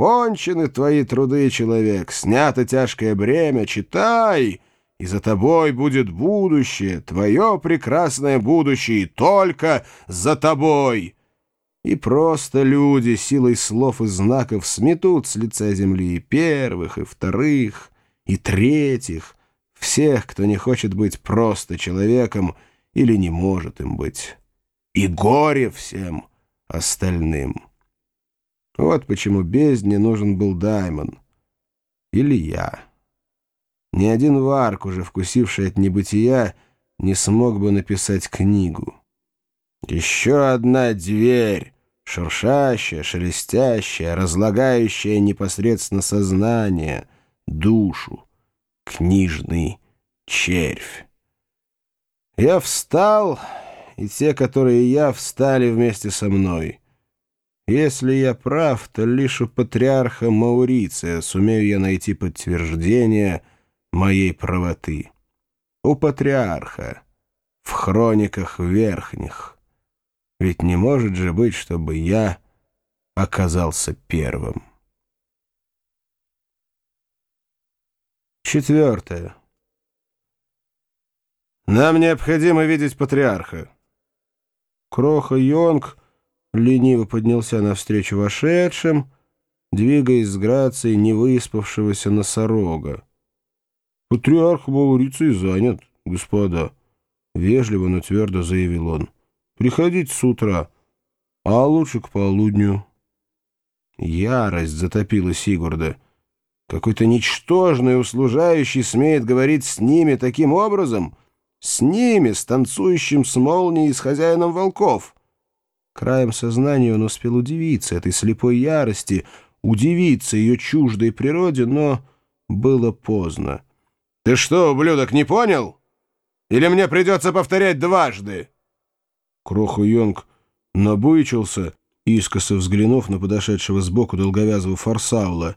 Окончены твои труды, человек, снято тяжкое бремя, читай, и за тобой будет будущее, твое прекрасное будущее, и только за тобой. И просто люди силой слов и знаков сметут с лица земли и первых, и вторых, и третьих, всех, кто не хочет быть просто человеком или не может им быть. И горе всем остальным. Вот почему бездне нужен был Даймон. Или я. Ни один варк, уже вкусивший от небытия, не смог бы написать книгу. Еще одна дверь, шуршащая, шелестящая, разлагающая непосредственно сознание, душу, книжный червь. Я встал, и те, которые я, встали вместе со мной. Если я прав, то лишь у патриарха Мауриция сумею я найти подтверждение моей правоты. У патриарха, в хрониках верхних. Ведь не может же быть, чтобы я оказался первым. Четвертое. Нам необходимо видеть патриарха. Кроха Йонг лениво поднялся навстречу вошедшим, двигаясь с грацией невыспавшегося носорога. «Патриарх Мауриций занят, господа», — вежливо, но твердо заявил он. «Приходите с утра, а лучше к полудню». Ярость затопила Сигурда. Какой-то ничтожный услужающий смеет говорить с ними таким образом? С ними, с танцующим с молнией с хозяином волков. Краем сознания он успел удивиться этой слепой ярости, удивиться ее чуждой природе, но было поздно. «Ты что, ублюдок, не понял? Или мне придется повторять дважды?» Кроху Йонг набычился, искоса взглянув на подошедшего сбоку долговязого форсаула,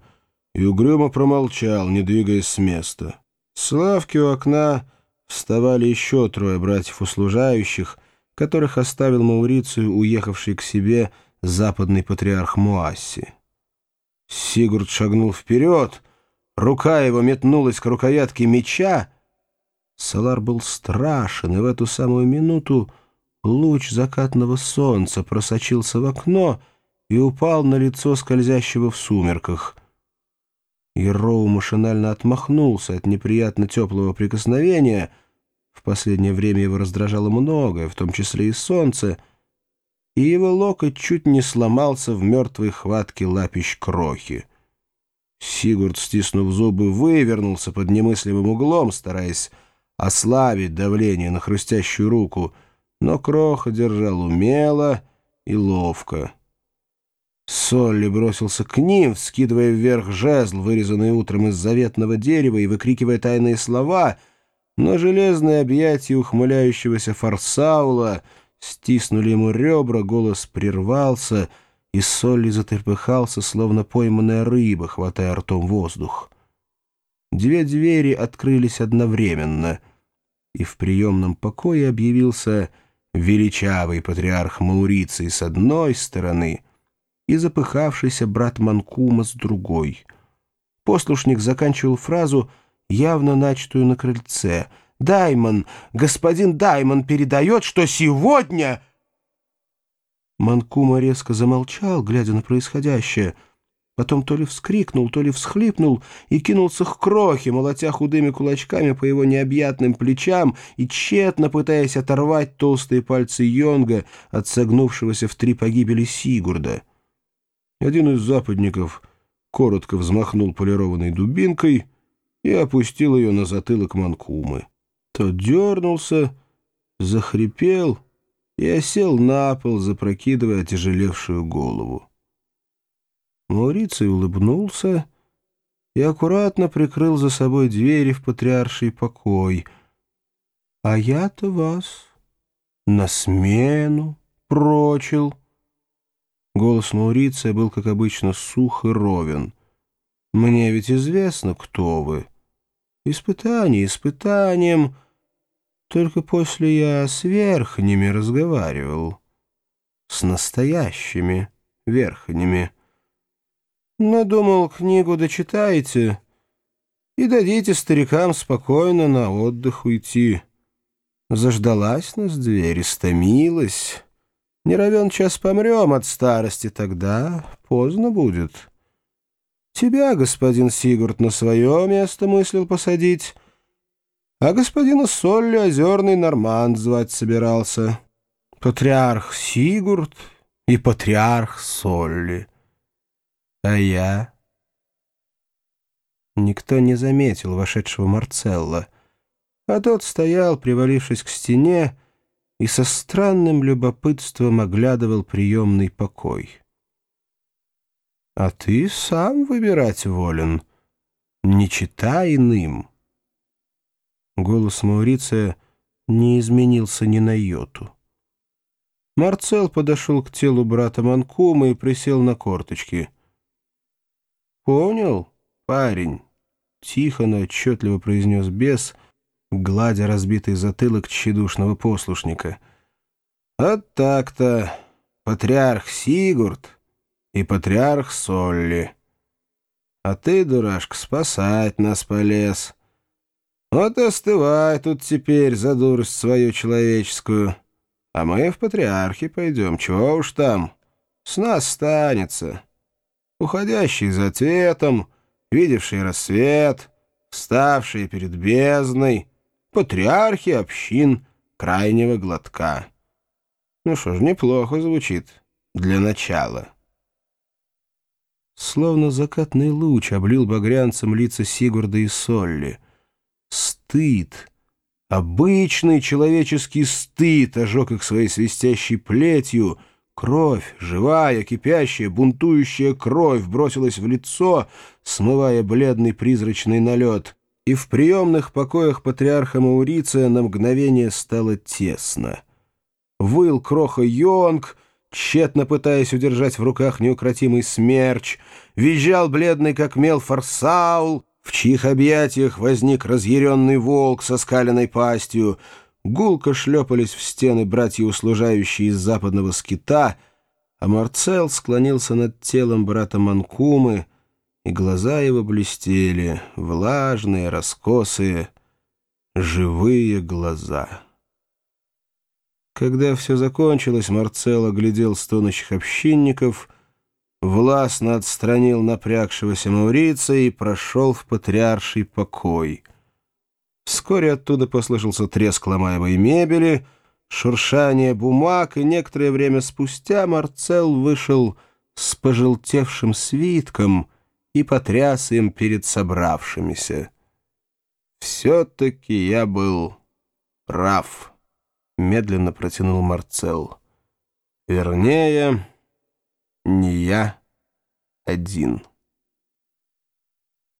и угрюмо промолчал, не двигаясь с места. Славки у окна вставали еще трое братьев-услужающих, которых оставил Маурицию, уехавший к себе западный патриарх Муасси. Сигурд шагнул вперед, рука его метнулась к рукоятке меча. Салар был страшен, и в эту самую минуту луч закатного солнца просочился в окно и упал на лицо скользящего в сумерках. И Роу машинально отмахнулся от неприятно теплого прикосновения — в последнее время его раздражало многое, в том числе и солнце, и его локоть чуть не сломался в мертвой хватке лапищ крохи. Сигурд, стиснув зубы, вывернулся под немыслимым углом, стараясь ослабить давление на хрустящую руку, но кроха держал умело и ловко. Солли бросился к ним, вскидывая вверх жезл, вырезанный утром из заветного дерева, и выкрикивая тайные слова — но железные объятия ухмыляющегося форсаула стиснули ему ребра, голос прервался, и Солли затрепыхался, словно пойманная рыба, хватая ртом воздух. Две двери открылись одновременно, и в приемном покое объявился величавый патриарх Мауриций с одной стороны и запыхавшийся брат Манкума с другой. Послушник заканчивал фразу — явно начатую на крыльце. «Даймон! Господин Даймон передает, что сегодня...» Манкума резко замолчал, глядя на происходящее. Потом то ли вскрикнул, то ли всхлипнул и кинулся к крохе, молотя худыми кулачками по его необъятным плечам и тщетно пытаясь оторвать толстые пальцы Йонга от согнувшегося в три погибели Сигурда. Один из западников коротко взмахнул полированной дубинкой — и опустил ее на затылок Манкумы. Тот дернулся, захрипел и осел на пол, запрокидывая отяжелевшую голову. Мауриций улыбнулся и аккуратно прикрыл за собой двери в патриарший покой. «А я-то вас на смену прочил». Голос Мауриция был, как обычно, сух и ровен. «Мне ведь известно, кто вы». Испытание испытанием. Только после я с верхними разговаривал. С настоящими верхними. Надумал, книгу дочитаете и дадите старикам спокойно на отдых уйти. Заждалась нас дверь, истомилась. Не равен час помрем от старости, тогда поздно будет. Тебя, господин Сигурд, на свое место мыслил посадить, а господина Солли озерный Норманд звать собирался. Патриарх Сигурд и патриарх Солли. А я... Никто не заметил вошедшего Марцелла, а тот стоял, привалившись к стене, и со странным любопытством оглядывал приемный покой. «А ты сам выбирать волен, не читай иным». Голос Мауриция не изменился ни на йоту. Марцел подошел к телу брата Манкума и присел на корточки — «Понял, парень?» — тихо, но отчетливо произнес бес, гладя разбитый затылок тщедушного послушника. «Вот так-то, патриарх Сигурд и патриарх Солли. А ты, дурашка, спасать нас полез. Вот остывай тут теперь за дурость свою человеческую. А мы в патриархи пойдем, чего уж там, с нас станется» уходящий за цветом, видевший рассвет, вставшие перед бездной, патриархи общин крайнего глотка. Ну что ж, неплохо звучит для начала. Словно закатный луч облил багрянцем лица Сигурда и Солли. Стыд, обычный человеческий стыд ожег их своей свистящей плетью — Кровь, живая, кипящая, бунтующая кровь бросилась в лицо, смывая бледный призрачный налет, и в приемных покоях патриарха Мауриция на мгновение стало тесно. Выл кроха Йонг, тщетно пытаясь удержать в руках неукротимый смерч, визжал бледный как мел Форсаул, в чьих объятиях возник разъяренный волк со скаленной пастью — Гулко шлепались в стены братья-услужающие из западного скита, а Марцел склонился над телом брата Манкумы, и глаза его блестели, влажные, раскосые, живые глаза. Когда все закончилось, Марцел оглядел стонущих общинников, властно отстранил напрягшегося Маурица и прошел в патриарший покой — Вскоре оттуда послышался треск ломаемой мебели, шуршание бумаг, и некоторое время спустя Марцел вышел с пожелтевшим свитком и потряс им перед собравшимися. «Все-таки я был прав», — медленно протянул Марцел. «Вернее, не я один».